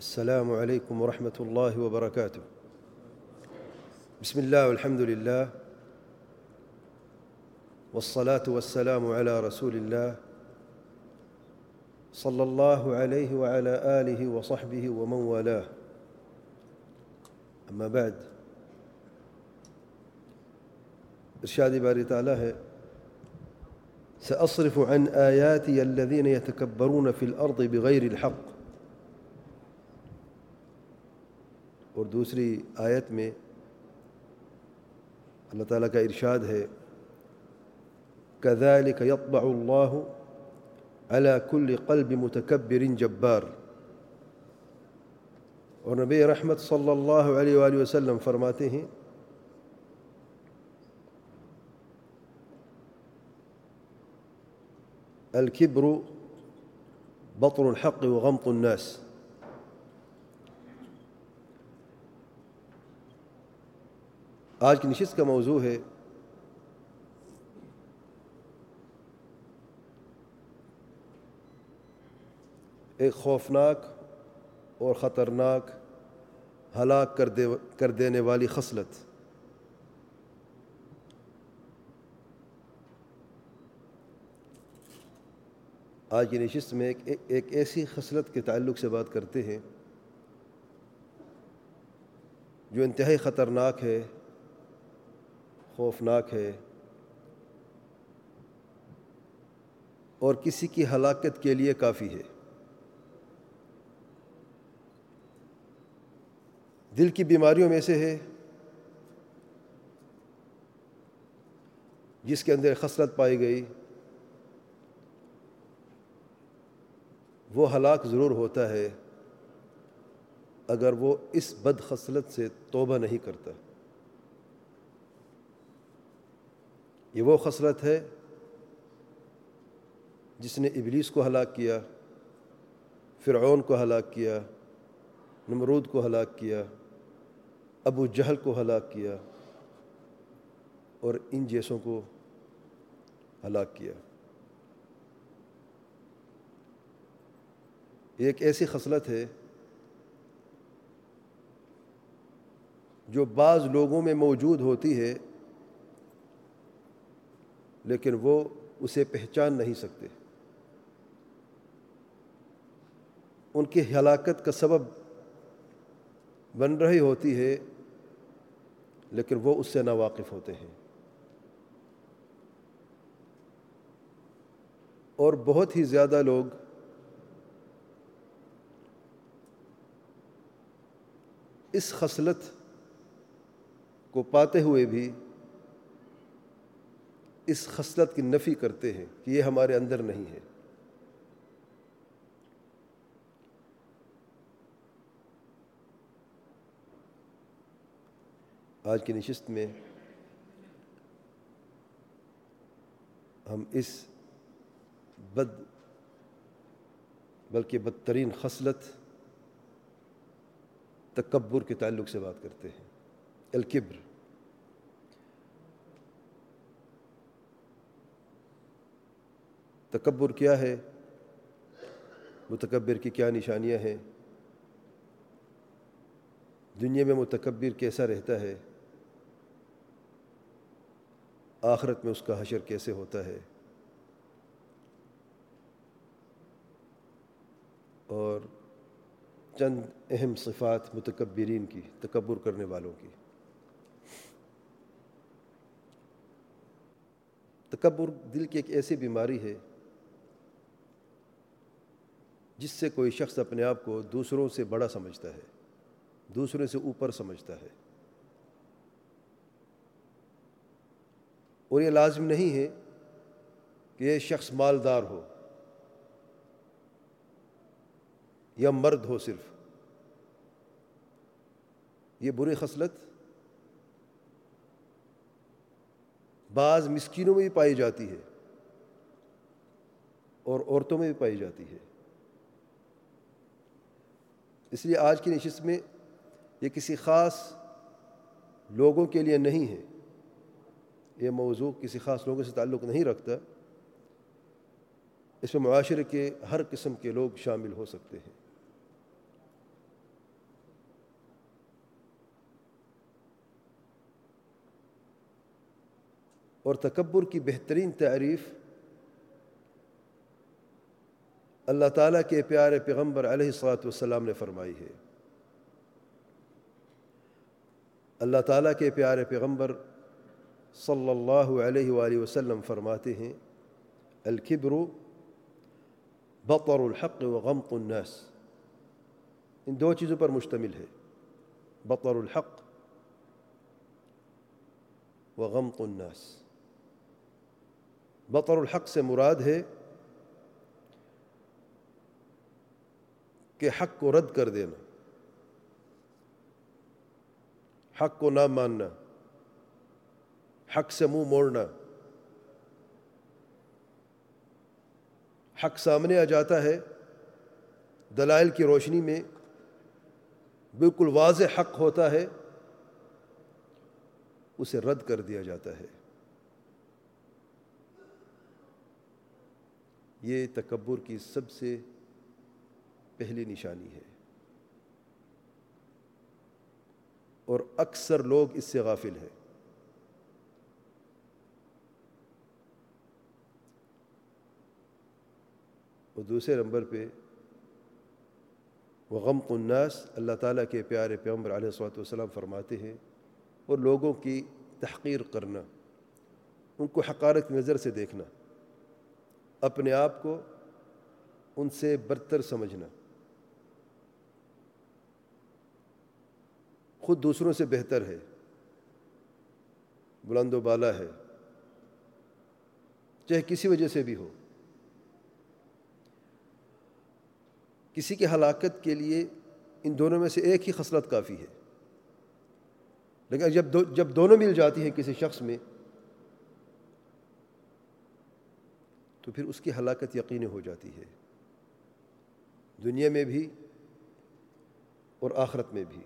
السلام عليكم ورحمة الله وبركاته بسم الله والحمد لله والصلاة والسلام على رسول الله صلى الله عليه وعلى آله وصحبه ومن والاه أما بعد إرشاد باري تعالى سأصرف عن آياتي الذين يتكبرون في الأرض بغير الحق اور دوسری آیت میں اللہ تعالیٰ کا ارشاد ہے كذلك يطبع الله على كل قلب متكبر جبار. اور نبی رحمت صلی اللہ علیہ وآلہ وسلم فرماتے ہیں الكبر بطر الحق وغمط الناس. آج کی نشست کا موضوع ہے ایک خوفناک اور خطرناک ہلاک کر دے کر دینے والی خصلت۔ آج کی نشست میں ایک ایک ایسی خصلت کے تعلق سے بات کرتے ہیں جو انتہائی خطرناک ہے۔ خوفناک ہے اور کسی کی ہلاکت کے لیے کافی ہے۔ دل کی بیماریوں میں سے ہے، جس کے اندر خصلت پائی گئی، وہ ہلاک ضرور ہوتا ہے اگر وہ اس بد خصلت سے توبہ نہیں کرتا۔ یہ وہ خصلت ہے جس نے ابلیس کو ہلاک کیا، فرعون کو ہلاک کیا، نمرود کو ہلاک کیا، ابو جہل کو ہلاک کیا اور ان جیسوں کو ہلاک کیا۔ ایک ایسی خصلت ہے جو بعض لوگوں میں موجود ہوتی ہے۔ لیکن وہ اسے پہچان نہیں سکتے۔ ان کی ہلاکت کا سبب بن رہی ہوتی ہے، لیکن وہ اس سے ناواقف ہوتے ہیں۔ اور بہت ہی زیادہ لوگ اس خصلت کو پاتے ہوئے بھی اس خصلت کی نفی کرتے ہیں کہ یہ ہمارے اندر نہیں ہے۔ آج کی نشست میں ہم اس بد بلکہ بدترین خصلت تکبر کے تعلق سے بات کرتے ہیں۔ الکبر۔ تکبر کیا ہے؟ متکبر کی کیا نشانیاں ہیں؟ دنیا میں متکبر کیسا رہتا ہے؟ آخرت میں اس کا حشر کیسے ہوتا ہے؟ اور چند اہم صفات متکبرین کی، تکبر کرنے والوں کی۔ تکبر دل کی ایک ایسی بیماری ہے جس سے کوئی شخص اپنے آپ کو دوسروں سے بڑا سمجھتا ہے دوسروں سے اوپر سمجھتا ہے۔ اور یہ لازم نہیں ہے کہ یہ شخص مالدار ہو یا مرد ہو صرف۔ یہ بری خصلت بعض مسکینوں میں بھی پائی جاتی ہے اور عورتوں میں بھی پائی جاتی ہے۔ اس لیے آج کی نشست میں یہ کسی خاص لوگوں کے لیے نہیں ہے۔ یہ موضوع کسی خاص لوگوں سے تعلق نہیں رکھتا۔ اس میں معاشرے کے ہر قسم کے لوگ شامل ہو سکتے ہیں۔ اور تکبر کی بہترین تعریف اللہ تعالیٰ کے پیارے پیغمبر علیہ السلاۃ والسلام نے فرمائی ہے۔ اللہ تعالیٰ کے پیارے پیغمبر صلی اللہ علیہ وآلہ وسلم فرماتے ہیں، الکبر بطر الحق و غمط الناس۔ ان دو چیزوں پر مشتمل ہے، بطر الحق و غمط الناس۔ بطر الحق سے مراد ہے کہ حق کو رد کر دینا۔ حق کو نہ ماننا۔ حق سے منہ موڑنا۔ حق سامنے آ جاتا ہے۔ دلائل کی روشنی میں بالکل واضح حق ہوتا ہے۔ اسے رد کر دیا جاتا ہے۔ یہ تکبر کی سب سے پہلی نشانی ہے۔ اور اکثر لوگ اس سے غافل ہیں۔ اور دوسرے نمبر پہ وہ غم الناس، اللہ تعالیٰ کے پیارے پیغمبر علیہ صلاۃ والسلام فرماتے ہیں، اور لوگوں کی تحقیر کرنا، ان کو حقارت نظر سے دیکھنا، اپنے آپ کو ان سے برتر سمجھنا۔ خود دوسروں سے بہتر ہے۔ بلند و بالا ہے۔ چاہے کسی وجہ سے بھی ہو۔ کسی کی ہلاکت کے لیے ان دونوں میں سے ایک ہی خصلت کافی ہے۔ لیکن جب دو، جب دونوں مل جاتی ہیں کسی شخص میں، تو پھر اس کی ہلاکت یقینی ہو جاتی ہے۔ دنیا میں بھی اور آخرت میں بھی۔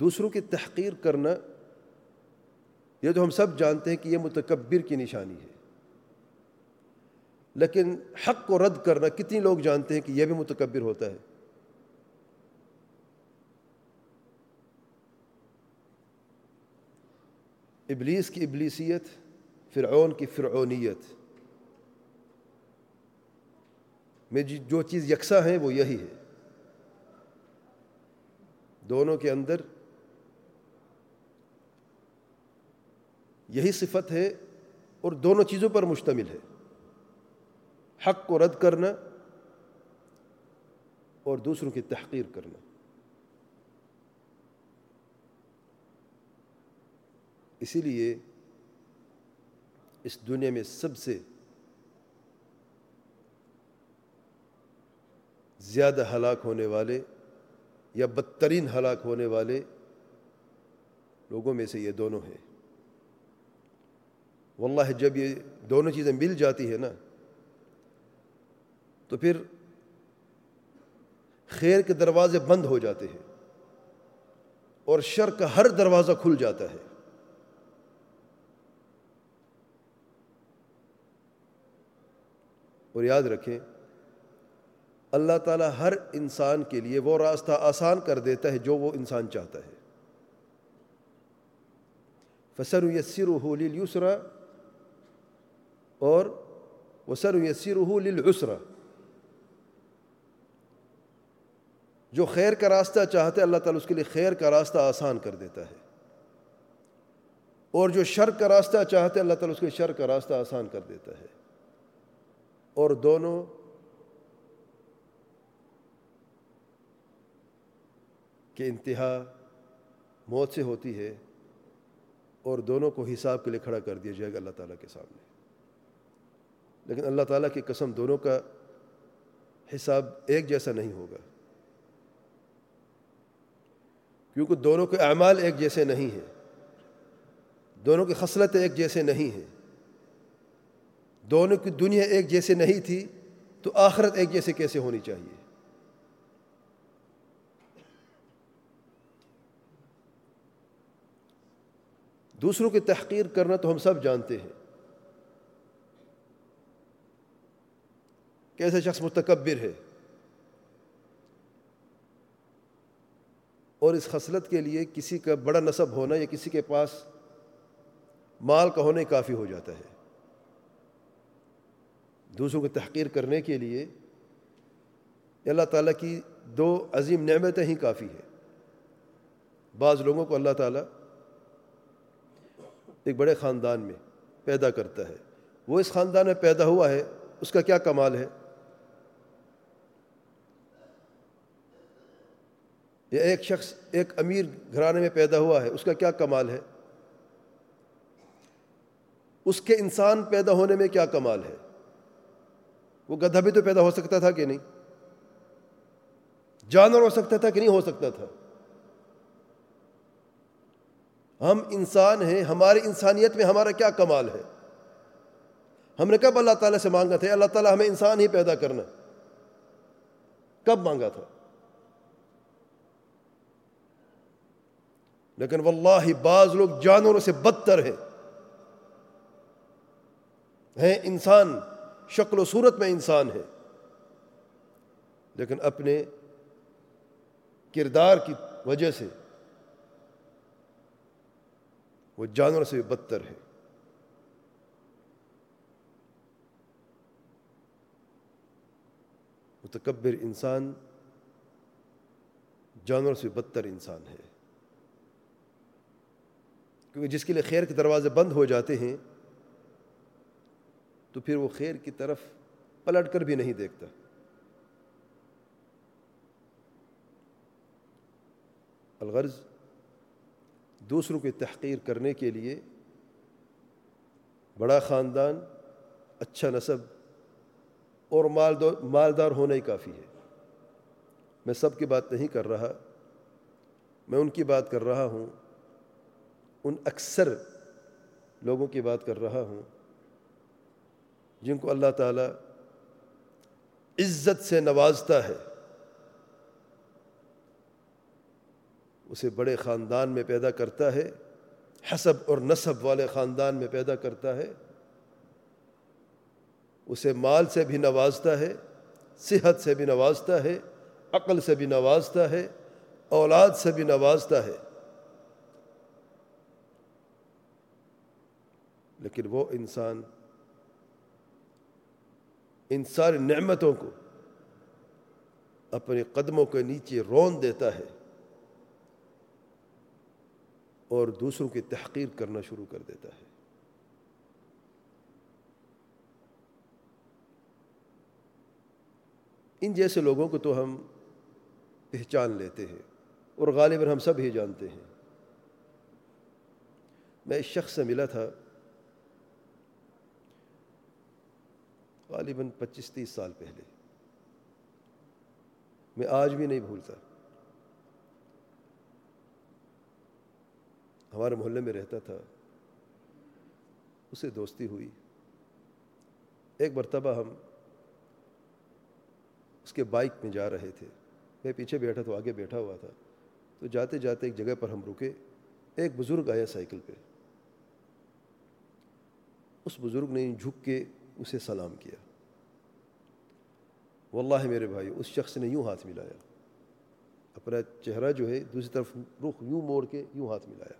دوسروں کی تحقیر کرنا یہ تو ہم سب جانتے ہیں کہ یہ متکبر کی نشانی ہے۔ لیکن حق کو رد کرنا کتنی لوگ جانتے ہیں کہ یہ بھی متکبر ہوتا ہے۔ ابلیس کی ابلیسیت، فرعون کی فرعونیت۔ میں جی جو چیز یکساں ہے وہ یہی ہے۔ دونوں کے اندر یہی صفت ہے اور دونوں چیزوں پر مشتمل ہے۔ حق کو رد کرنا اور دوسروں کی تحقیر کرنا۔ اسی لیے اس دنیا میں سب سے زیادہ ہلاک ہونے والے یا بدترین ہلاک ہونے والے لوگوں میں سے یہ دونوں ہیں۔ واللہ جب یہ دونوں چیزیں مل جاتی ہیں نا، تو پھر خیر کے دروازے بند ہو جاتے ہیں اور شر کا ہر دروازہ کھل جاتا ہے۔ اور یاد رکھیں، اللہ تعالیٰ ہر انسان کے لیے وہ راستہ آسان کر دیتا ہے جو وہ انسان چاہتا ہے۔ فسر یسر لیل یسرا اور وسر یسر للعسرا جو خیر کا راستہ چاہتے اللہ تعالیٰ اس کے لیے خیر کا راستہ آسان کر دیتا ہے۔ اور جو شر کا راستہ چاہتے اللہ تعالیٰ اس کے شر کا راستہ آسان کر دیتا ہے۔ اور دونوں کے انتہا موت سے ہوتی ہے اور دونوں کو حساب کے لیے کھڑا کر دیا جائے گا اللہ تعالیٰ کے سامنے۔ لیکن اللہ تعالیٰ کی قسم دونوں کا حساب ایک جیسا نہیں ہوگا۔ کیونکہ دونوں کے اعمال ایک جیسے نہیں ہیں۔ دونوں کی خصلت ایک جیسے نہیں ہیں۔ دونوں کی دنیا ایک جیسے نہیں تھی تو آخرت ایک جیسے کیسے ہونی چاہیے؟ دوسروں کی تحقیر کرنا تو ہم سب جانتے ہیں۔ کیسے شخص متکبر ہے۔ اور اس خصلت کے لیے کسی کا بڑا نصب ہونا یا کسی کے پاس مال کا ہونے کافی ہو جاتا ہے۔ دوسروں کو تحقیر کرنے کے لیے اللہ تعالیٰ کی دو عظیم نعمتیں ہی کافی ہے بعض لوگوں کو اللہ تعالیٰ ایک بڑے خاندان میں پیدا کرتا ہے۔ وہ اس خاندان میں پیدا ہوا ہے، اس کا کیا کمال ہے؟ یا ایک شخص ایک امیر گھرانے میں پیدا ہوا ہے، اس کا کیا کمال ہے؟ اس کے انسان پیدا ہونے میں کیا کمال ہے؟ وہ گدھا بھی تو پیدا ہو سکتا تھا کہ نہیں؟ جانور ہو سکتا تھا کہ نہیں ہو سکتا تھا؟ ہم انسان ہیں، ہماری انسانیت میں ہمارا کیا کمال ہے؟ ہم نے کب اللہ تعالیٰ سے مانگا تھا؟ اللہ تعالیٰ ہمیں انسان ہی پیدا کرنا۔ کب مانگا تھا؟ لیکن واللہ بعض لوگ جانوروں سے بدتر ہیں۔ ہیں انسان، شکل و صورت میں انسان ہے لیکن اپنے کردار کی وجہ سے وہ جانور سے بدتر ہے متکبر انسان جانور سے بدتر انسان ہے۔ جس کے لیے خیر کے دروازے بند ہو جاتے ہیں، تو پھر وہ خیر کی طرف پلٹ کر بھی نہیں دیکھتا۔ الغرض دوسروں کی تحقیر کرنے کے لیے بڑا خاندان اچھا نصب اور مالدار ہونا ہی کافی ہے۔ میں سب کی بات نہیں کر رہا، میں ان کی بات کر رہا ہوں۔ ان اکثر لوگوں کی بات کر رہا ہوں جن کو اللہ تعالیٰ عزت سے نوازتا ہے، اسے بڑے خاندان میں پیدا کرتا ہے، حسب اور نصب والے خاندان میں پیدا کرتا ہے، اسے مال سے بھی نوازتا ہے، صحت سے بھی نوازتا ہے، عقل سے بھی نوازتا ہے، اولاد سے بھی نوازتا ہے۔ لیکن وہ انسان ان ساری نعمتوں کو اپنے قدموں کے نیچے رون دیتا ہے اور دوسروں کی تحقیر کرنا شروع کر دیتا ہے۔ ان جیسے لوگوں کو تو ہم پہچان لیتے ہیں اور غالباً ہم سب ہی جانتے ہیں۔ میں اس شخص سے ملا تھا۔ غالباً پچیس تیس سال پہلے۔ میں آج بھی نہیں بھولتا۔ ہمارے محلے میں رہتا تھا۔ اسے دوستی ہوئی۔ ایک مرتبہ ہم اس کے بائک میں جا رہے تھے۔ میں پیچھے بیٹھا تو آگے بیٹھا ہوا تھا۔ تو جاتے جاتے ایک جگہ پر ہم رکے۔ ایک بزرگ آیا سائیکل پہ۔ اس بزرگ نے جھک کے اسے سلام کیا۔ واللہ میرے بھائی، اس شخص نے یوں ہاتھ ملایا۔ اپنا چہرہ جو ہے، دوسری طرف رخ یوں موڑ کے یوں ہاتھ ملایا۔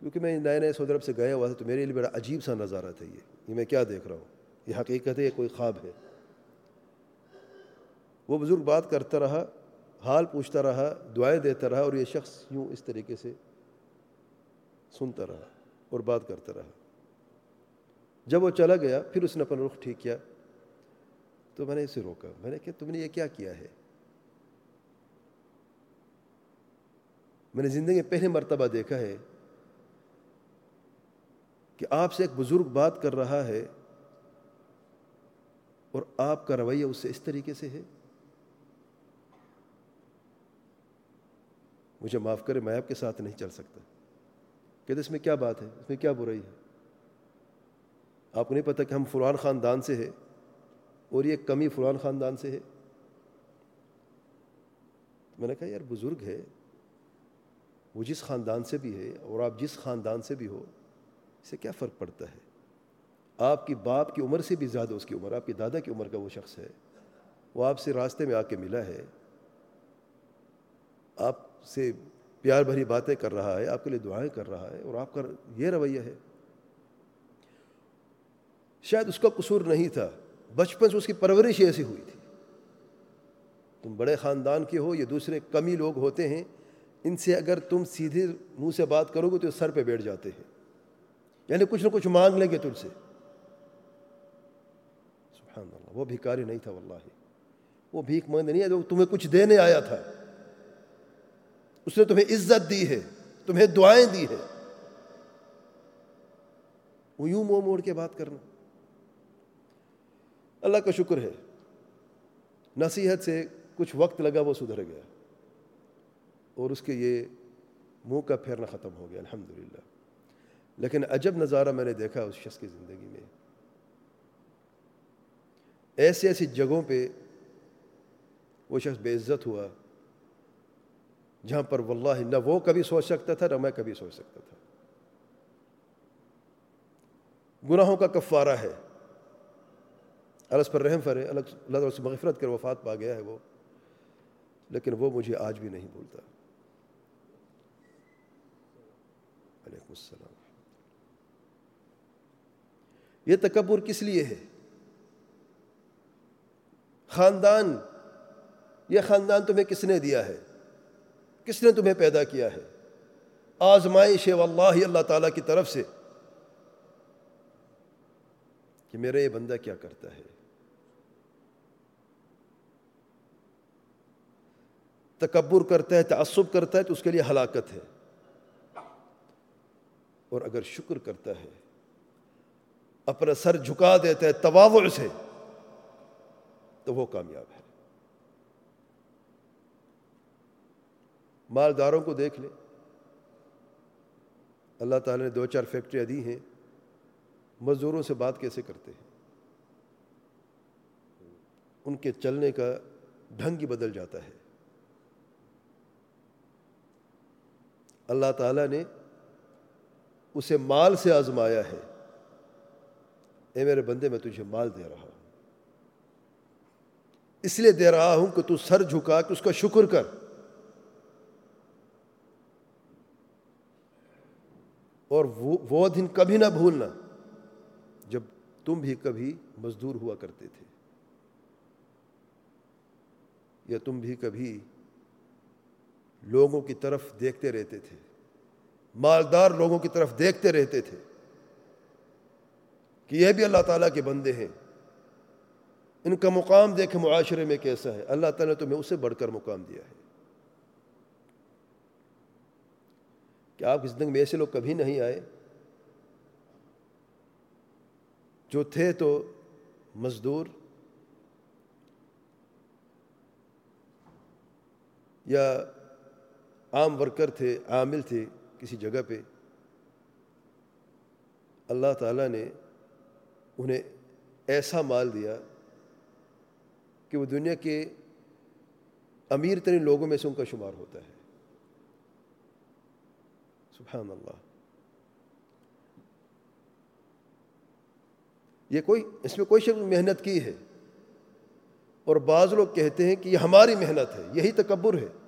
کیونکہ میں نئے نئے سعودی عرب سے گیا ہوا تھا، تو میرے لیے بڑا عجیب سا نظارہ تھا یہ۔ یہ میں کیا دیکھ رہا ہوں؟ یہ حقیقت ہے یہ کوئی خواب ہے؟ وہ بزرگ بات کرتا رہا، حال پوچھتا رہا، دعائیں دیتا رہا اور یہ شخص یوں اس طریقے سے سنتا رہا اور بات کرتا رہا۔ جب وہ چلا گیا، پھر اس نے اپنا رخ ٹھیک کیا۔ تو میں نے اسے روکا۔ میں نے کہا، تم نے یہ کیا کیا ہے؟ میں نے زندگی میں پہلے مرتبہ دیکھا ہے کہ آپ سے ایک بزرگ بات کر رہا ہے اور آپ کا رویہ اس سے اس طریقے سے ہے۔ مجھے معاف کرے، میں آپ کے ساتھ نہیں چل سکتا۔ کہ اس میں کیا بات ہے؟ اس میں کیا برائی ہے؟ آپ کو نہیں پتا کہ ہم فلان خاندان سے ہے اور یہ کمی فلان خاندان سے ہے۔ میں نے کہا، یار بزرگ ہے، وہ جس خاندان سے بھی ہے اور آپ جس خاندان سے بھی ہو اسے کیا فرق پڑتا ہے؟ آپ کی باپ کی عمر سے بھی زیادہ اس کی عمر، آپ کی دادا کی عمر کا وہ شخص ہے، وہ آپ سے راستے میں آ کے ملا ہے، آپ سے پیار بھری باتیں کر رہا ہے، آپ کے لیے دعائیں کر رہا ہے اور آپ کا یہ رویہ ہے۔ شاید اس کا قصور نہیں تھا۔ بچپن سے اس کی پرورش ایسی ہوئی تھی۔ تم بڑے خاندان کے ہو، یہ دوسرے کمی لوگ ہوتے ہیں۔ ان سے اگر تم سیدھے منہ سے بات کرو گے تو سر پہ بیٹھ جاتے ہیں۔ یعنی کچھ نہ کچھ مانگ لیں گے تم سے۔ سبحان اللہ، وہ بھیکاری نہیں تھا واللہ۔ وہ بھیک مند نہیں ہے جو تمہیں کچھ دینے آیا تھا۔ اس نے تمہیں عزت دی ہے، تمہیں دعائیں دی ہے وہ یوں منہ موڑ کے بات کرنا۔ اللہ کا شکر ہے۔ نصیحت سے کچھ وقت لگا وہ سدھر گیا۔ اور اس کے یہ منہ کا پھیرنا ختم ہو گیا، الحمدللہ۔ لیکن عجب نظارہ میں نے دیکھا اس شخص کی زندگی میں۔ ایسی ایسی جگہوں پہ وہ شخص بے عزت ہوا، جہاں پر واللہ نہ وہ کبھی سوچ سکتا تھا، نہ میں کبھی سوچ سکتا تھا۔ گناہوں کا کفارہ ہے۔ اللہ پر رحم فرے اللہ تعالیٰ سے مغفرت کر، وفات پا گیا ہے وہ۔ لیکن وہ مجھے آج بھی نہیں بھولتا۔ علیکم السلام۔ یہ تکبر کس لیے ہے؟ خاندان، یہ خاندان تمہیں کس نے دیا ہے؟ کس نے تمہیں پیدا کیا ہے؟ آزمائش ہے واللہ اللہ تعالیٰ کی طرف سے کہ میرا یہ بندہ کیا کرتا ہے؟ تکبر کرتا ہے، تعصب کرتا ہے، تو اس کے لیے ہلاکت ہے۔ اور اگر شکر کرتا ہے، اپنا سر جھکا دیتا ہے تواوع سے، تو وہ کامیاب ہے۔ مالداروں کو دیکھ لیں۔ اللہ تعالیٰ نے دو چار فیکٹریاں دی ہیں۔ مزدوروں سے بات کیسے کرتے ہیں؟ ان کے چلنے کا ڈھنگ ہی بدل جاتا ہے۔ اللہ تعالیٰ نے اسے مال سے آزمایا ہے۔ اے میرے بندے، میں تجھے مال دے رہا ہوں۔ اس لیے دے رہا ہوں کہ تو سر جھکا کہ اس کا شکر کر۔ اور وہ دن کبھی نہ بھولنا جب تم بھی کبھی مزدور ہوا کرتے تھے۔ یا تم بھی کبھی لوگوں کی طرف دیکھتے رہتے تھے۔ مالدار لوگوں کی طرف دیکھتے رہتے تھے کہ یہ بھی اللہ تعالیٰ کے بندے ہیں۔ ان کا مقام دیکھے معاشرے میں کیسا ہے۔ اللہ تعالیٰ نے تمہیں اسے بڑھ کر مقام دیا ہے۔ کیا آپ کی زندگی میں ایسے لوگ کبھی نہیں آئے؟ جو تھے تو مزدور یا عام ورکر تھے، عامل تھے کسی جگہ پہ۔ اللہ تعالیٰ نے انہیں ایسا مال دیا کہ وہ دنیا کے امیر ترین لوگوں میں سے ان کا شمار ہوتا ہے۔ سبحان اللہ۔ یہ کوئی، اس میں کوئی شخص محنت کی ہے؟ اور بعض لوگ کہتے ہیں کہ یہ ہماری محنت ہے، یہی تکبر ہے۔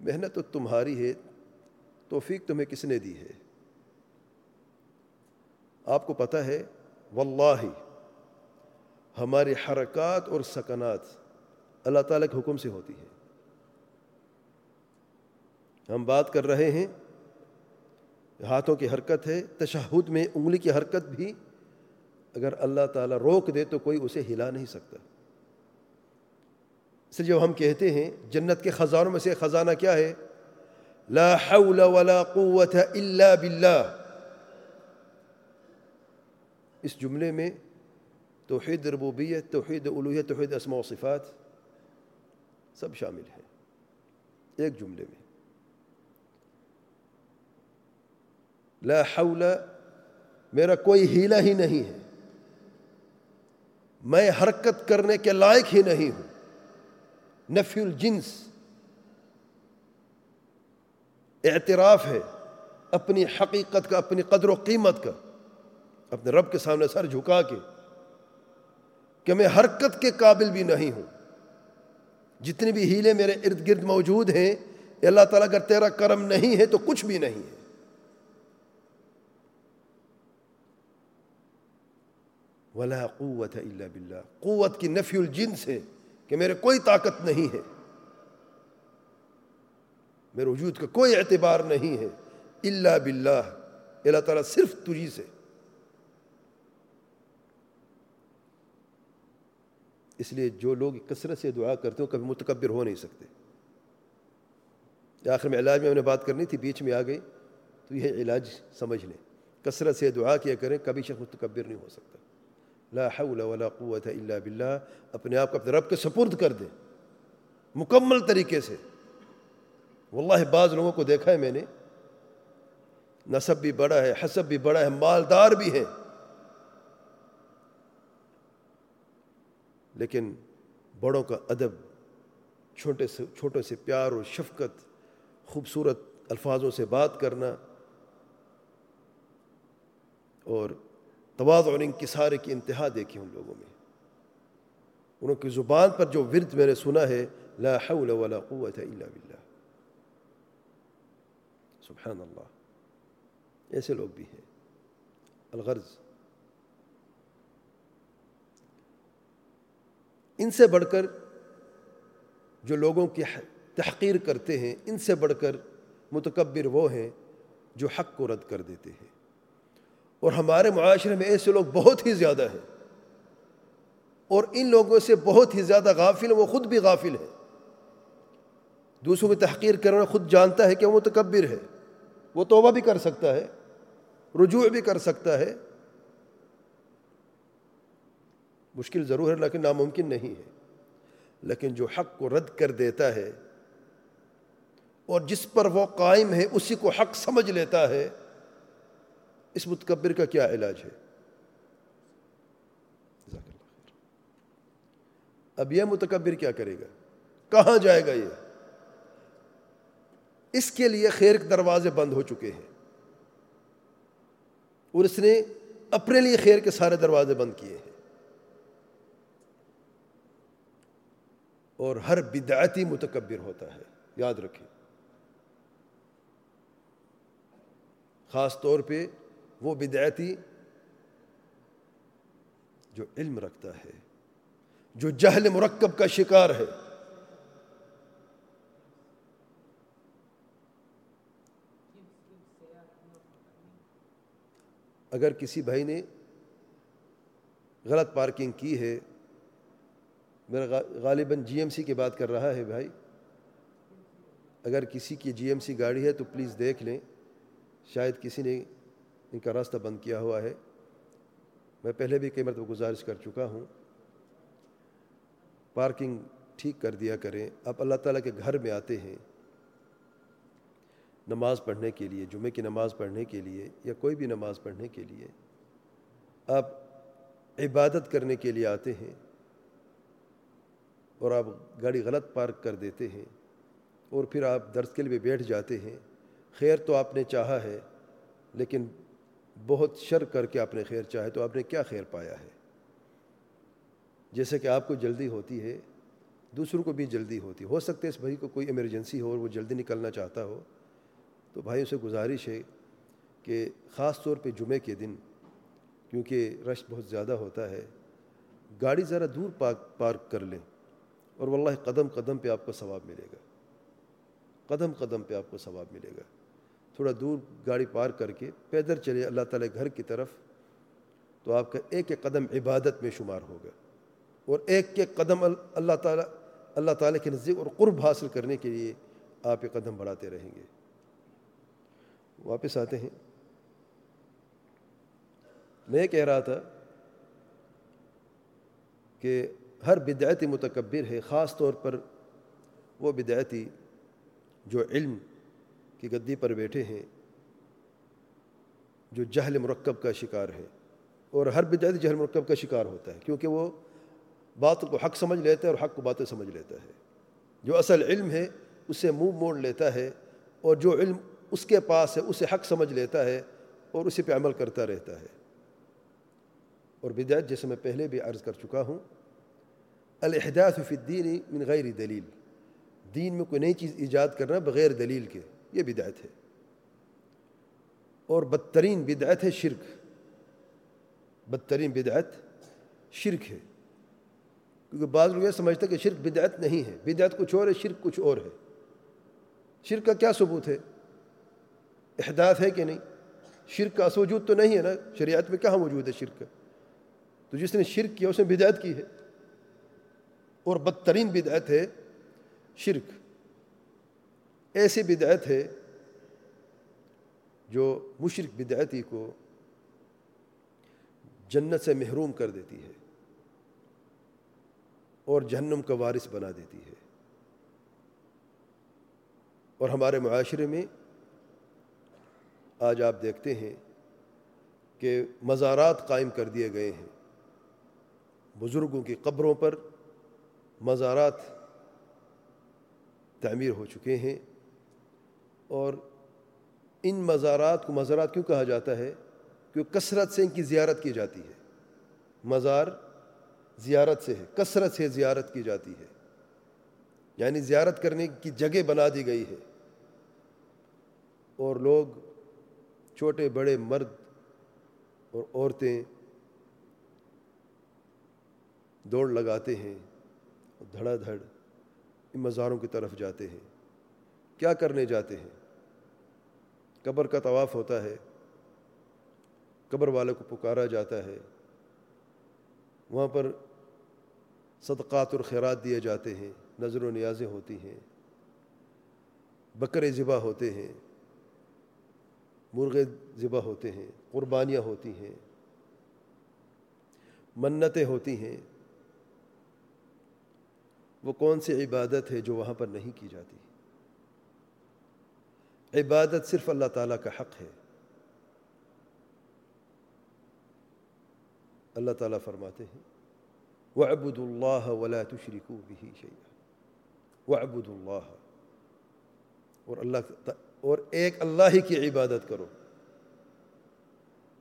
محنت تو تمہاری ہے، توفیق تمہیں کس نے دی ہے؟ آپ کو پتہ ہے، واللہ، ہماری حرکات اور سکنات اللہ تعالیٰ کے حکم سے ہوتی ہے ہم بات کر رہے ہیں، ہاتھوں کی حرکت ہے، تشہد میں انگلی کی حرکت بھی۔ اگر اللہ تعالیٰ روک دے تو کوئی اسے ہلا نہیں سکتا۔ اس جب ہم کہتے ہیں، جنت کے خزانوں میں سے خزانہ کیا ہے؟ لا حول ولا قوت الا باللہ۔ اس جملے میں توحید ربوبیت، توحید الوحیت توحید اسماء و صفات سب شامل ہیں۔ ایک جملے میں۔ لا حول، میرا کوئی ہیلا ہی نہیں ہے۔ میں حرکت کرنے کے لائق ہی نہیں ہوں۔ نفی الجنس۔ اعتراف ہے اپنی حقیقت کا، اپنی قدر و قیمت کا۔ اپنے رب کے سامنے سر جھکا کے کہ میں حرکت کے قابل بھی نہیں ہوں۔ جتنی بھی ہیلے میرے ارد گرد موجود ہیں اللہ تعالیٰ، اگر تیرا کرم نہیں ہے تو کچھ بھی نہیں ہے۔ ولا قوت الا باللہ قوت کی نفی الجنس ہے۔ کہ میرے کوئی طاقت نہیں ہے۔ میرے وجود کا کوئی اعتبار نہیں ہے۔ اللہ باللہ۔ اللہ تعالیٰ صرف تجھی سے۔ اس لیے جو لوگ کثرت سے دعا کرتے ہو کبھی متکبر ہو نہیں سکتے۔ آخر میں علاج میں انہیں بات کرنی تھی، بیچ میں آ گئی۔ تو یہ علاج سمجھ لیں۔ کثرت سے دعا کیا کریں، کبھی شخص متکبر نہیں ہو سکتا۔ لا حول ولا قوت الا باللہ، اپنے آپ کو اپنے رب کے سپرد کر دیں مکمل طریقے سے۔ واللہ بعض لوگوں کو دیکھا ہے میں نے، نصب بھی بڑا ہے، حسب بھی بڑا ہے، مالدار بھی ہے لیکن بڑوں کا ادب، چھوٹے سے چھوٹوں سے پیار اور شفقت، خوبصورت الفاظوں سے بات کرنا اور تواز اور انکسار کی انتہا دیکھی ان لوگوں میں۔ انہوں کی زبان پر جو ورد میں نے سنا ہے، لا حول ولا قوت الا باللہ۔ سبحان اللہ ایسے لوگ بھی ہیں۔ الغرض۔ ان سے بڑھ کر جو لوگوں کی تحقیر کرتے ہیں، ان سے بڑھ کر متکبر وہ ہیں جو حق کو رد کر دیتے ہیں۔ اور ہمارے معاشرے میں ایسے لوگ بہت ہی زیادہ ہیں۔ اور ان لوگوں سے بہت ہی زیادہ غافل ہیں، وہ خود بھی غافل ہیں۔ دوسروں کی تحقیر کرنا خود جانتا ہے کہ وہ متکبر ہے وہ توبہ بھی کر سکتا ہے، رجوع بھی کر سکتا ہے۔ مشکل ضرور ہے، لیکن ناممکن نہیں ہے۔ لیکن جو حق کو رد کر دیتا ہے اور جس پر وہ قائم ہے، اسی کو حق سمجھ لیتا ہے۔ اس متکبر کا کیا علاج ہے؟ اب یہ متکبر کیا کرے گا؟ کہاں جائے گا یہ؟ اس کے لیے خیر کے دروازے بند ہو چکے ہیں۔ اور اس نے اپنے لیے خیر کے سارے دروازے بند کیے ہیں۔ اور ہر بدعتی متکبر ہوتا ہے۔ یاد رکھیں۔ خاص طور پہ وہ بدعتی جو علم رکھتا ہے، جو جہل مرکب کا شکار ہے۔ اگر کسی بھائی نے غلط پارکنگ کی ہے، میرا غالباً جی ایم سی کی بات کر رہا ہے بھائی۔ اگر کسی کی جی ایم سی گاڑی ہے تو پلیز دیکھ لیں، شاید کسی نے ان کا راستہ بند کیا ہوا ہے۔ میں پہلے بھی کئی مرتبہ گزارش کر چکا ہوں۔ پارکنگ ٹھیک کر دیا کریں۔ آپ اللہ تعالیٰ کے گھر میں آتے ہیں۔ نماز پڑھنے کے لیے جمعے کی نماز پڑھنے کے لیے یا کوئی بھی نماز پڑھنے کے لیے آپ عبادت کرنے کے لیے آتے ہیں اور آپ گاڑی غلط پارک کر دیتے ہیں اور پھر آپ درس کے لیے بیٹھ جاتے ہیں۔ خیر تو آپ نے چاہا ہے، لیکن بہت شر کر کے آپ نے خیر چاہے تو آپ نے کیا خیر پایا ہے؟ جیسے کہ آپ کو جلدی ہوتی ہے، دوسروں کو بھی جلدی ہوتی ہو سکتا ہے اس بھائی کو کوئی ایمرجنسی ہو اور وہ جلدی نکلنا چاہتا ہو، تو بھائی اسے گزارش ہے کہ خاص طور پہ جمعے کے دن، کیونکہ رش بہت زیادہ ہوتا ہے، گاڑی ذرا دور پارک پارک کر لیں اور واللہ قدم قدم پہ آپ کو ثواب ملے گا۔ قدم قدم پہ آپ کو ثواب ملے گا۔ تھوڑا دور گاڑی پار کر کے پیدل چلے اللہ تعالیٰ گھر کی طرف، تو آپ کا ایک ایک قدم عبادت میں شمار ہوگا اور ایک ایک قدم اللہ تعالیٰ اللہ تعالیٰ کے نزدیک اور قرب حاصل کرنے کے لیے آپ یہ قدم بڑھاتے رہیں گے۔ واپس آتے ہیں۔ میں کہہ رہا تھا کہ ہر بدعتی متکبر ہے، خاص طور پر وہ بدعتی جو علم کی گدی پر بیٹھے ہیں، جو جہل مرکب کا شکار ہے۔ اور ہر بدعتی جہل مرکب کا شکار ہوتا ہے، کیونکہ وہ بات کو حق سمجھ لیتا ہے اور حق کو باتیں سمجھ لیتا ہے۔ جو اصل علم ہے، اسے منہ موڑ لیتا ہے، اور جو علم اس کے پاس ہے، اسے حق سمجھ لیتا ہے اور اسی پہ عمل کرتا رہتا ہے۔ اور بدعت، جیسے میں پہلے بھی عرض کر چکا ہوں الحداث فی الدین من غیر دلیل۔ دین میں کوئی نئی چیز ایجاد کرنا بغیر دلیل کے۔ یہ بدعت ہے۔ اور بدترین بدعت ہے شرک۔ بدترین بدعت شرک ہے۔ کیونکہ بعض لوگ یہ سمجھتے کہ شرک بدعت نہیں ہے۔ بدعت کچھ اور ہے، شرک کچھ اور ہے۔ شرک کا کیا ثبوت ہے؟ احداث ہے کہ نہیں؟ شرک کا وجود تو نہیں ہے نا؟ شریعت میں کہاں موجود ہے شرک؟ کا تو جس نے شرک کیا، اس نے بدعت کی ہے۔ اور بدترین بدعت ہے شرک۔ ایسی بدعت ہے جو مشرق بدعتی کو جنت سے محروم کر دیتی ہے اور جہنم کا وارث بنا دیتی ہے۔ اور ہمارے معاشرے میں آج آپ دیکھتے ہیں کہ مزارات قائم کر دیے گئے ہیں۔ بزرگوں کی قبروں پر مزارات تعمیر ہو چکے ہیں۔ اور ان مزارات کو مزارات کیوں کہا جاتا ہے؟ کیوں کثرت سے ان کی زیارت کی جاتی ہے؟ مزار زیارت سے ہے، کثرت سے زیارت کی جاتی ہے۔ یعنی زیارت کرنے کی جگہ بنا دی گئی ہے۔ اور لوگ چھوٹے، بڑے، مرد اور عورتیں دوڑ لگاتے ہیں دھڑا دھڑ ان مزاروں کی طرف جاتے ہیں۔ کیا کرنے جاتے ہیں؟ قبر کا طواف ہوتا ہے، قبر والے کو پکارا جاتا ہے، وہاں پر صدقات اور خیرات دیے جاتے ہیں، نظر و نیازیں ہوتی ہیں، بکرے ذبح ہوتے ہیں، مرغے ذبح ہوتے ہیں، قربانیاں ہوتی ہیں، منتیں ہوتی ہیں۔ وہ کون سی عبادت ہے جو وہاں پر نہیں کی جاتی؟ عبادت صرف اللہ تعالیٰ کا حق ہے۔ اللہ تعالیٰ فرماتے ہیں وعبد اللہ ولا تشرکو به شیئا۔ وعبد اللہ۔ اور اللہ اور ایک اللہ ہی کی عبادت کرو۔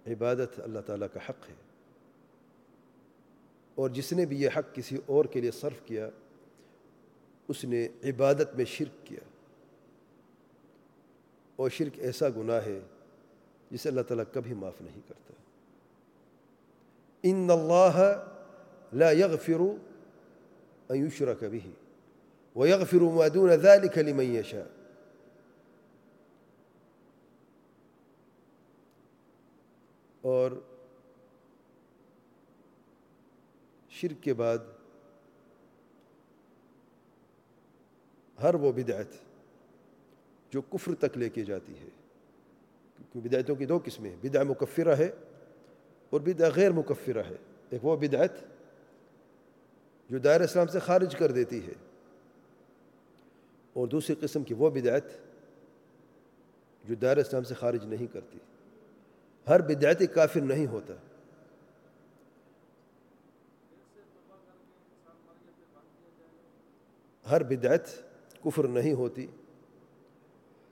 عبادت اللہ تعالیٰ کا حق ہے۔ اور جس نے بھی یہ حق کسی اور کے لیے صرف کیا، اس نے عبادت میں شرک کیا۔ اور شرک ایسا گناہ ہے جسے اللہ تعالیٰ کبھی معاف نہیں کرتا۔ ان اللہ لا يغفر ان يشرك به ويغفر ما دون ذلك لمن يشاء اور شرک کے بعد ہر وہ بدعت جو کفر تک لے کے جاتی ہے۔ کیونکہ بدعتوں کی دو قسمیں بدع مکفرہ ہے اور بدع غیر مکفرہ ہے۔ ایک وہ بدعت جو دائر اسلام سے خارج کر دیتی ہے اور دوسری قسم کی وہ بدعت جو دائر اسلام سے خارج نہیں کرتی۔ ہر بدعت کافر نہیں ہوتا۔ ہر بدعت کفر نہیں ہوتی۔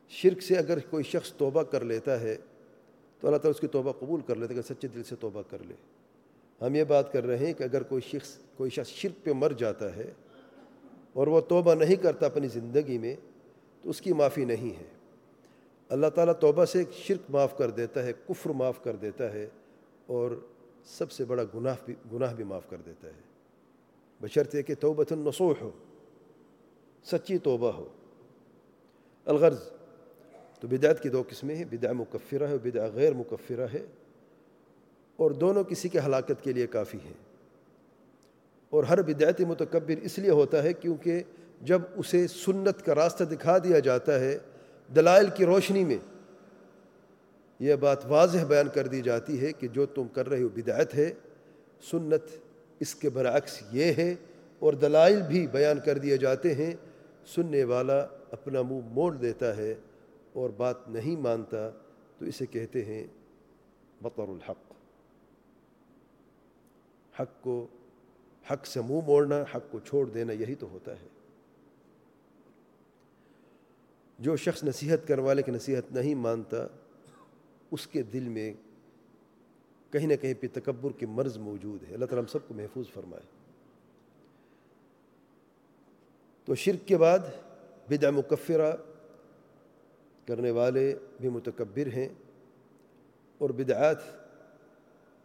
شرک سے اگر کوئی شخص توبہ کر لیتا ہے، تو اللہ تعالیٰ اس کی توبہ قبول کر لیتا ہے اگر سچے دل سے توبہ کر لے۔ ہم یہ بات کر رہے ہیں کہ اگر کوئی شخص کوئی شخص شرک پہ مر جاتا ہے اور وہ توبہ نہیں کرتا اپنی زندگی میں، تو اس کی معافی نہیں ہے۔ اللہ تعالیٰ توبہ سے شرک معاف کر دیتا ہے، کفر معاف کر دیتا ہے اور سب سے بڑا گناہ بھی گناہ بھی معاف کر دیتا ہے۔ بشرط کہ توبت النصوح ہو، سچی توبہ ہو۔ الغرض تو بدعت کی دو قسمیں ہیں بدع مکفرہ ہے اور بدع غیر مکفرہ ہے۔ اور دونوں کسی کے ہلاکت کے لیے کافی ہیں۔ اور ہر بدعت متکبر اس لیے ہوتا ہے کیونکہ جب اسے سنت کا راستہ دکھا دیا جاتا ہے دلائل کی روشنی میں، یہ بات واضح بیان کر دی جاتی ہے کہ جو تم کر رہے ہو بدعت ہے، سنت اس کے برعکس یہ ہے۔ اور دلائل بھی بیان کر دیے جاتے ہیں، سننے والا اپنا منہ موڑ دیتا ہے۔ اور بات نہیں مانتا تو اسے کہتے ہیں بطر الحق۔ حق کو، حق سے منہ موڑنا، حق کو چھوڑ دینا یہی تو ہوتا ہے۔ جو شخص نصیحت کرنے والے کی نصیحت نہیں مانتا، اس کے دل میں کہیں نہ کہیں پہ تکبر کی مرض موجود ہے۔ اللہ تعالیٰ ہم سب کو محفوظ فرمائے۔ تو شرک کے بعد بدع مکفرہ کرنے والے بھی متکبر ہیں اور بدعات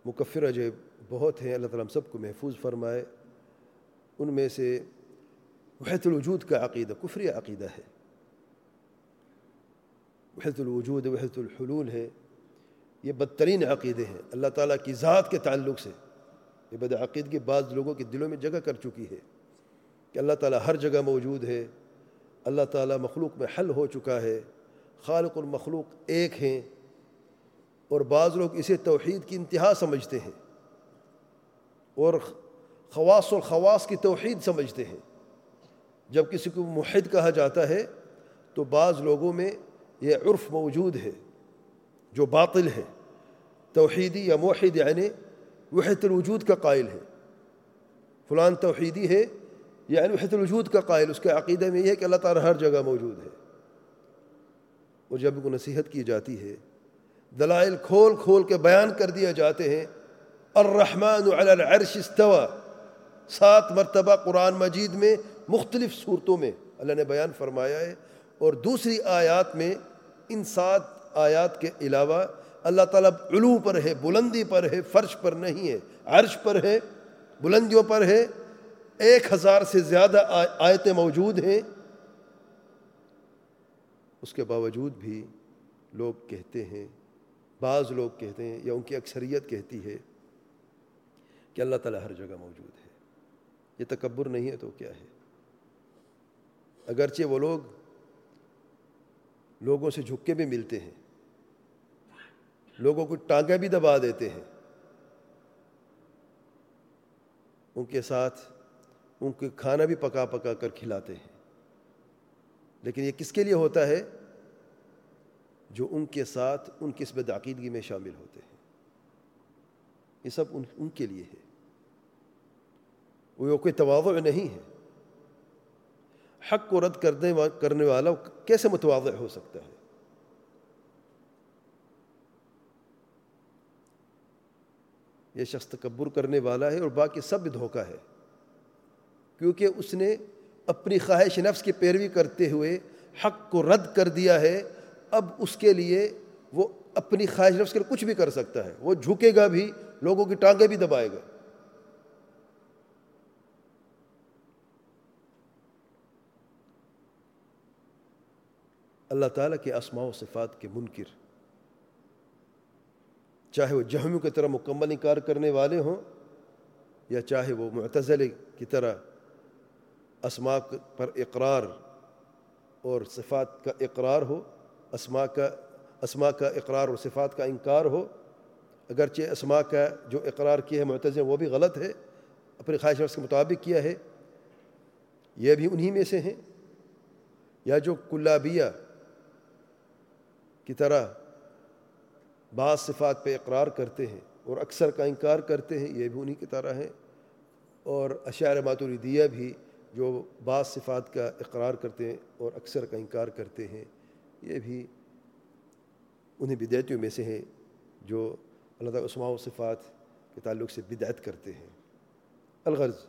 مکفرہ جو بہت ہیں، اللہ تعالیٰ ہم سب کو محفوظ فرمائے۔ ان میں سے وحت الوجود کا عقیدہ، کفری عقیدہ ہے۔ وحت الوجود وحت الحلول ہے۔ یہ بدترین عقیدے ہیں۔ اللہ تعالیٰ کی ذات کے تعلق سے یہ بد عقیدگی بعض لوگوں کے دلوں میں جگہ کر چکی ہے کہ اللہ تعالیٰ ہر جگہ موجود ہے۔ اللہ تعالیٰ مخلوق میں حل ہو چکا ہے۔ خالق المخلوق ایک ہیں اور بعض لوگ اسے توحید کی انتہا سمجھتے ہیں اور خواص الخواص کی توحید سمجھتے ہیں۔ جب کسی کو محد کہا جاتا ہے تو بعض لوگوں میں یہ عرف موجود ہے جو باطل ہے توحیدی یا موحد یعنی وحد الوجود کا قائل ہے فلان توحیدی ہے یعنی وحد الوجود کا قائل، اس کے عقیدے میں یہ ہے کہ اللہ تعالیٰ ہر جگہ موجود ہے۔ اور جب کو نصیحت کی جاتی ہے، دلائل کھول کھول کے بیان کر دیا جاتے ہیں، الرحمن علی العرش استوا سات مرتبہ قرآن مجید میں مختلف صورتوں میں اللہ نے بیان فرمایا ہے، اور دوسری آیات میں ان سات آیات کے علاوہ اللہ تعالیٰ علو پر ہے، بلندی پر ہے، فرش پر نہیں ہے، عرش پر ہے، بلندیوں پر ہے، ایک ہزار سے زیادہ آیتیں موجود ہیں۔ اس کے باوجود بھی لوگ کہتے ہیں، بعض لوگ کہتے ہیں یا ان کی اکثریت کہتی ہے کہ اللہ تعالیٰ ہر جگہ موجود ہے۔ یہ تکبر نہیں ہے تو کیا ہے؟ اگرچہ وہ لوگ لوگوں سے جھک کے بھی ملتے ہیں، لوگوں کو ٹانگیں بھی دبا دیتے ہیں۔ ان کے ساتھ ان کے کھانا بھی پکا پکا کر کھلاتے ہیں۔ لیکن یہ کس کے لیے ہوتا ہے؟ جو ان کے ساتھ ان کی اس عقیدگی میں شامل ہوتے ہیں۔ یہ سب ان ان کے لیے ہے۔ وہ کوئی تواضع نہیں ہے۔ حق کو رد کرنے کرنے والا کیسے متواضع ہو سکتا ہے؟ یہ شخص تکبر کرنے والا ہے اور باقی سب دھوکہ ہے۔ کیونکہ اس نے اپنی خواہش نفس کی پیروی کرتے ہوئے حق کو رد کر دیا ہے، اب اس کے لیے وہ اپنی خواہش نفس کے لیے کچھ بھی کر سکتا ہے۔ وہ جھکے گا بھی، لوگوں کی ٹانگیں بھی دبائے گا۔ اللہ تعالیٰ کے اسماع و صفات کے منکر، چاہے وہ جہمیوں کی طرح مکمل انکار کرنے والے ہوں یا چاہے وہ معتزل کی طرح اسماء پر اقرار اور صفات کا اقرار ہو، اسماء کا اسماء کا اقرار اور صفات کا انکار ہو، اگرچہ اسماء کا جو اقرار کیا ہے معتزل وہ بھی غلط ہے، اپنی خواہش کے مطابق کیا ہے، یہ بھی انہی میں سے ہیں۔ یا جو کلابیہ کی طرح بعض صفات پہ اقرار کرتے ہیں اور اکثر کا انکار کرتے ہیں، یہ بھی انہی کی طرح ہیں۔ اور اشعار ماتوریدیہ بھی جو بعض صفات کا اقرار کرتے ہیں اور اکثر کا انکار کرتے ہیں، یہ بھی انہیں بدعتیوں میں سے ہیں جو اللہ تعالیٰ عثماء و صفات کے تعلق سے بدعت کرتے ہیں۔ الغرض،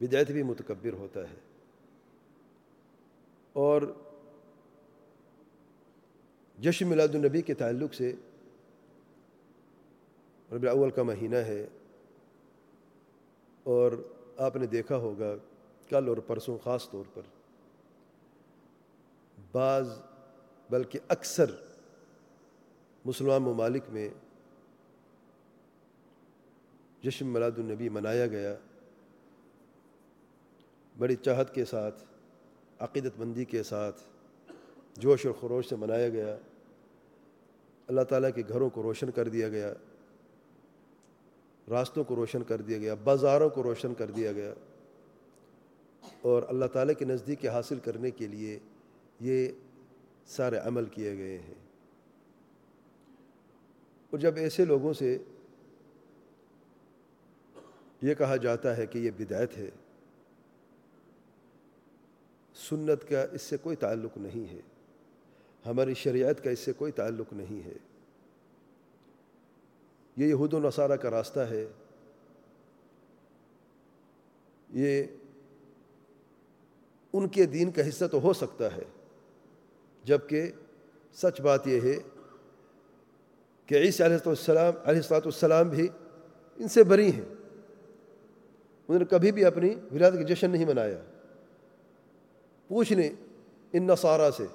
بدعت بھی متکبر ہوتا ہے۔ اور جشن میلاد النبی کے تعلق سے ربیع اول کا مہینہ ہے اور آپ نے دیکھا ہوگا کل اور پرسوں خاص طور پر، بعض بلکہ اکثر مسلمان ممالک میں جشن میلاد النبی منایا گیا۔ بڑی چاہت کے ساتھ، عقیدت مندی کے ساتھ جوش اور خروش سے منایا گیا۔ اللہ تعالیٰ کے گھروں کو روشن کر دیا گیا۔ راستوں کو روشن کر دیا گیا، بازاروں کو روشن کر دیا گیا۔ اور اللہ تعالیٰ کے نزدیک حاصل کرنے کے لیے یہ سارے عمل کیے گئے ہیں۔ اور جب ایسے لوگوں سے یہ کہا جاتا ہے کہ یہ بدایت ہے، سنت کا اس سے کوئی تعلق نہیں ہے۔ ہماری شریعت کا اس سے کوئی تعلق نہیں ہے۔ یہ یہود و نصارہ کا راستہ ہے۔ یہ ان کے دین کا حصہ تو ہو سکتا ہے، جبکہ سچ بات یہ ہے کہ عیسی علیہ السلام، علیہ السلاۃ السلام بھی ان سے بری ہیں۔ انہوں نے کبھی بھی اپنی ولادت کا جشن نہیں منایا۔ پوچھ لیں ان نصارہ سے،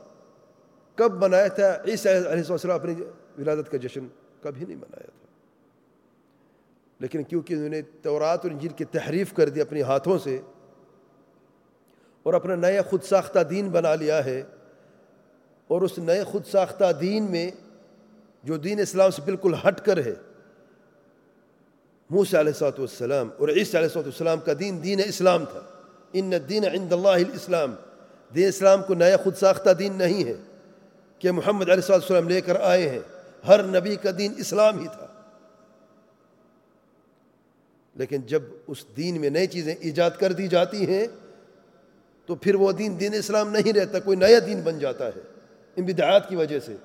کب منایا تھا عیسیٰ علیہ السلام اپنی ولادت کا جشن؟ کبھی نہیں منایا تھا۔ لیکن کیونکہ انہوں نے تورات اور انجیل کی تحریف کر دی اپنے ہاتھوں سے اور اپنا نیا خود ساختہ دین بنا لیا ہے اور اس نئے خود ساختہ دین میں جو دین اسلام سے بالکل ہٹ کر ہے، موسیٰ علیہ والسلام اور عیسیٰ علیہ والسلام کا دین دین اسلام تھا۔ ان دین عند اللہ الاسلام، دین اسلام کو نیا خود ساختہ دین نہیں ہے کہ محمد علیہ والسلام لے کر آئے ہیں۔ ہر نبی کا دین اسلام ہی تھا۔ لیکن جب اس دین میں نئی چیزیں ایجاد کر دی جاتی ہیں، تو پھر وہ دین دین اسلام نہیں رہتا، کوئی نیا دین بن جاتا ہے ان بدعات کی وجہ سے۔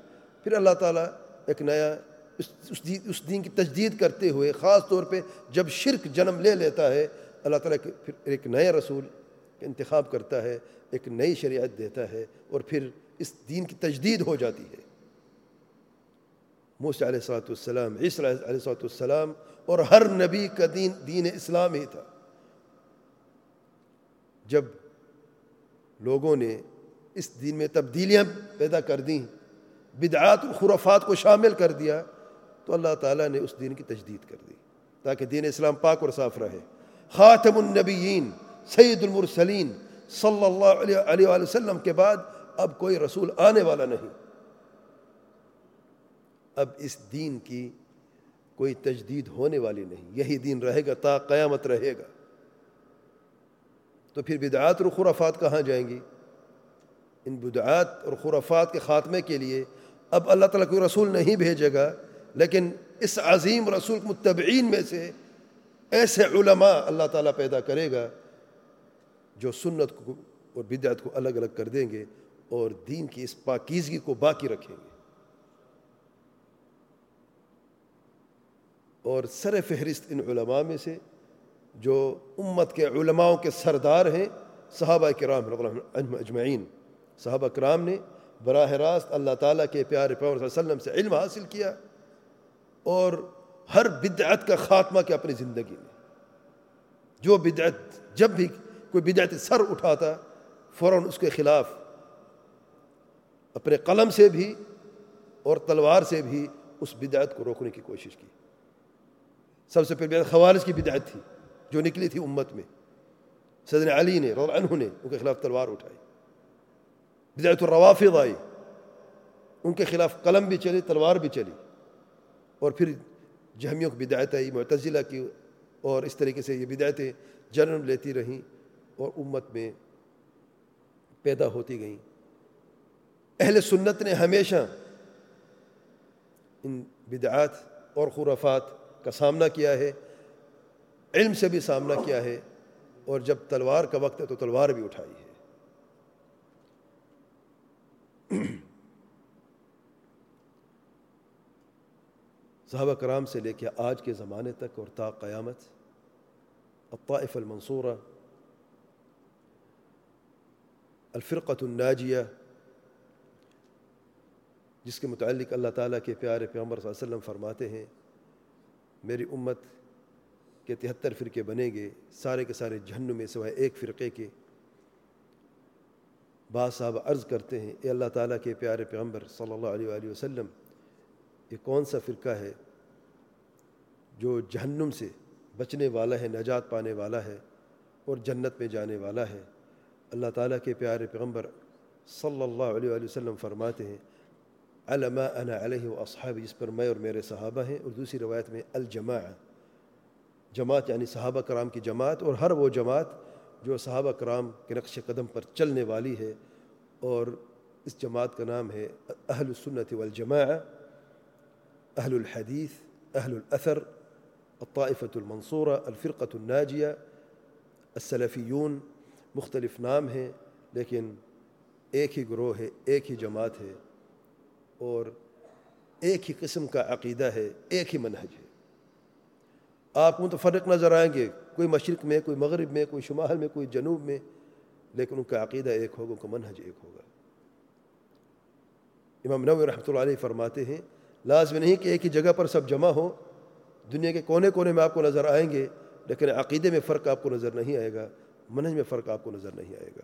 پھر اللہ تعالیٰ ایک نیا اس دین کی تجدید کرتے ہوئے، خاص طور پہ جب شرک جنم لے لیتا ہے، اللہ تعالیٰ پھر ایک نیا رسول انتخاب کرتا ہے، ایک نئی شریعت دیتا ہے اور پھر اس دین کی تجدید ہو جاتی ہے۔ موسیٰ علیہ السلاۃ والسلام، عیسیٰ علیہ السلاۃ والسلام اور ہر نبی کا دین دین اسلام ہی تھا۔ جب لوگوں نے اس دین میں تبدیلیاں پیدا کر دیں، بدعات و خرافات کو شامل کر دیا، تو اللہ تعالیٰ نے اس دین کی تجدید کر دی، تاکہ دین اسلام پاک اور صاف رہے۔ خاتم النبیین، سید المرسلین صلی اللہ علیہ وآلہ وسلم کے بعد اب کوئی رسول آنے والا نہیں۔ اب اس دین کی کوئی تجدید ہونے والی نہیں۔ یہی دین رہے گا تا قیامت رہے گا۔ تو پھر بدعات اور خرافات کہاں جائیں گی؟ ان بدعات اور خرافات کے خاتمے کے لیے اب اللہ تعالیٰ کوئی رسول نہیں بھیجے گا، لیکن اس عظیم رسول متبعین میں سے ایسے علماء اللہ تعالیٰ پیدا کرے گا جو سنت کو اور بدعت کو الگ الگ کر دیں گے اور دین کی اس پاکیزگی کو باقی رکھیں گے۔ اور سر فہرست ان علماء میں سے جو امت کے علماؤں کے سردار ہیں، صحابہ کرام اجمعین۔ صحابہ کرام نے براہ راست اللہ تعالیٰ کے پیارے پیغمبر صلی اللہ علیہ وسلم سے علم حاصل کیا اور ہر بدعت کا خاتمہ کیا اپنی زندگی میں۔ جو بدعت، جب بھی کوئی بدعت سر اٹھاتا، فوراً اس کے خلاف اپنے قلم سے بھی اور تلوار سے بھی اس بدعت کو روکنے کی کوشش کی۔ سب سے پہلے خوارج کی بدعت تھی، جو نکلی تھی امت میں۔ صدر علی نے رضا عنہ نے ان کے خلاف تلوار اٹھائی۔ بدایت الروافض آئی۔ ان کے خلاف قلم بھی چلی، تلوار بھی چلی۔ اور پھر جہمیوں کی بدایت آئی، معتزلہ کی، اور اس طریقے سے یہ بدایتیں جنم لیتی رہیں اور امت میں پیدا ہوتی گئیں۔ اہل سنت نے ہمیشہ ان بدعات اور خرافات کا سامنا کیا ہے، علم سے بھی سامنا کیا ہے، اور جب تلوار کا وقت ہے تو تلوار بھی اٹھائی ہے۔ صحابہ کرام سے لے کے آج کے زمانے تک اور تا قیامت الطائف المنصورہ الفرقۃ الناجیہ جس کے متعلق اللہ تعالیٰ کے پیارے پیغمبر صلی اللہ علیہ وسلم فرماتے ہیں میری امت کے تہتر فرقے بنیں گے، سارے کے سارے جہنم میں سوائے ایک فرقے کے بعض صاحب عرض کرتے ہیں، اے اللہ تعالیٰ کے پیارے پیغمبر صلی اللہ علیہ وآلہ وسلم، یہ کون سا فرقہ ہے جو جہنم سے بچنے والا ہے، نجات پانے والا ہے اور جنت میں جانے والا ہے؟ اللہ تعالیٰ کے پیارے پیغمبر صلی اللہ علیہ وآلہ وسلم فرماتے ہیں علما انا علیہ و اصحاب جس پر میں اور میرے صحابہ ہیں. اور دوسری روایت میں الجماع جماعت یعنی صحابہ کرام کی جماعت، اور ہر وہ جماعت جو صحابہ کرام کے نقش قدم پر چلنے والی ہے، اور اس جماعت کا نام ہے اہل السنت والجماع اہل الحدیث اہل الاثر الطائفة المنصورہ الفرقۃ الناجیہ السلفیون مختلف نام ہیں، لیکن ایک ہی گروہ ہے، ایک ہی جماعت ہے. اور ایک ہی قسم کا عقیدہ ہے، ایک ہی منہج ہے۔ آپ متفرق نظر آئیں گے، کوئی مشرق میں، کوئی مغرب میں، کوئی شمال میں، کوئی جنوب میں، لیکن ان کا عقیدہ ایک ہوگا، ان کا منہج ایک ہوگا۔ امام نوی رحمۃ اللہ علیہ فرماتے ہیں لازم نہیں کہ ایک ہی جگہ پر سب جمع ہو دنیا کے کونے کونے میں آپ کو نظر آئیں گے، لیکن عقیدے میں فرق آپ کو نظر نہیں آئے گا، منہج میں فرق آپ کو نظر نہیں آئے گا۔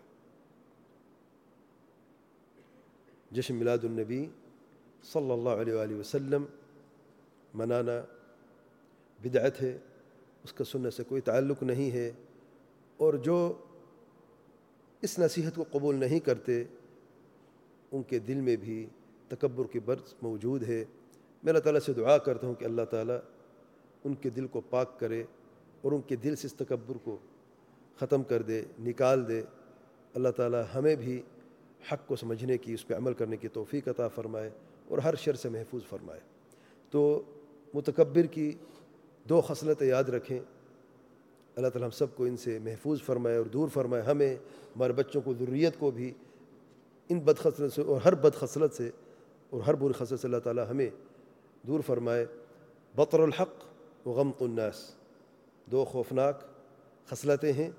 جشن میلاد النبی صلی اللہ علیہ وآلہ وسلم منانا بدعت ہے اس کا سننے سے کوئی تعلق نہیں ہے، اور جو اس نصیحت کو قبول نہیں کرتے، ان کے دل میں بھی تکبر کی برس موجود ہے۔ میں اللہ تعالیٰ سے دعا کرتا ہوں کہ اللہ تعالیٰ ان کے دل کو پاک کرے اور ان کے دل سے اس تکبر کو ختم کر دے، نکال دے۔ اللہ تعالیٰ ہمیں بھی حق کو سمجھنے کی، اس پہ عمل کرنے کی توفیق عطا فرمائے۔ اور ہر شر سے محفوظ فرمائے۔ تو متکبر کی دو خصلتیں یاد رکھیں۔ اللہ تعالیٰ ہم سب کو ان سے محفوظ فرمائے اور دور فرمائے۔ ہمیں، ہمارے بچوں کو ضروریت کو بھی ان بد خصلت سے اور ہر بد خصلت سے اور ہر بری خصلت سے اللہ تعالیٰ ہمیں دور فرمائے۔ بطر الحق و غمط الناس۔ دو خوفناک خصلتیں ہیں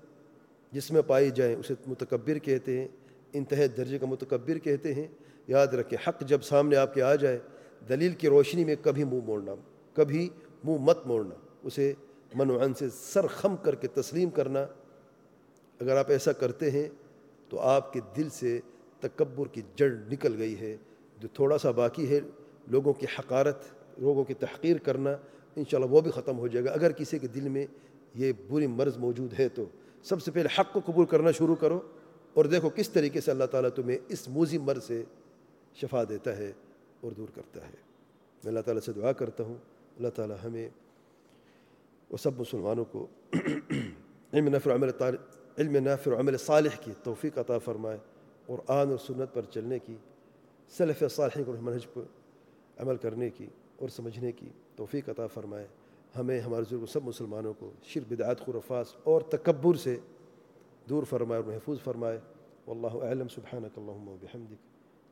جس میں پائی جائیں، اسے متکبر کہتے ہیں۔ انتہائی درجے کا متکبر کہتے ہیں۔ یاد رکھیں، حق جب سامنے آپ کے آ جائے، دلیل کی روشنی میں کبھی منہ موڑنا، کبھی منہ مت موڑنا، اسے من و سے سر خم کر کے تسلیم کرنا۔ اگر آپ ایسا کرتے ہیں تو آپ کے دل سے تکبر کی جڑ نکل گئی ہے، جو تھوڑا سا باقی ہے۔ لوگوں کی حقارت، لوگوں کی تحقیر کرنا انشاءاللہ وہ بھی ختم ہو جائے گا۔ اگر کسی کے دل میں یہ بری مرض موجود ہے تو سب سے پہلے حق کو قبول کرنا شروع کرو اور دیکھو کس طریقے سے اللہ تعالیٰ تمہیں اس موزی مرض سے شفا دیتا ہے اور دور کرتا ہے۔ میں اللہ تعالیٰ سے دعا کرتا ہوں۔ اللہ تعالیٰ ہمیں وہ سب مسلمانوں کو علم نفر عمل علم نافر عمل صالح کی توفیق عطا فرمائے اور آن اور سنت پر چلنے کی صلف صالحین کو منہج پر عمل کرنے کی اور سمجھنے کی توفیق عطا فرمائے۔ ہمیں، ہمارے ضرور سب مسلمانوں کو شر بدعات خرفاس اور تکبر سے دور فرمائے اور محفوظ فرمائے۔ واللہ اعلم، سبحانک اللہم و بحمدک۔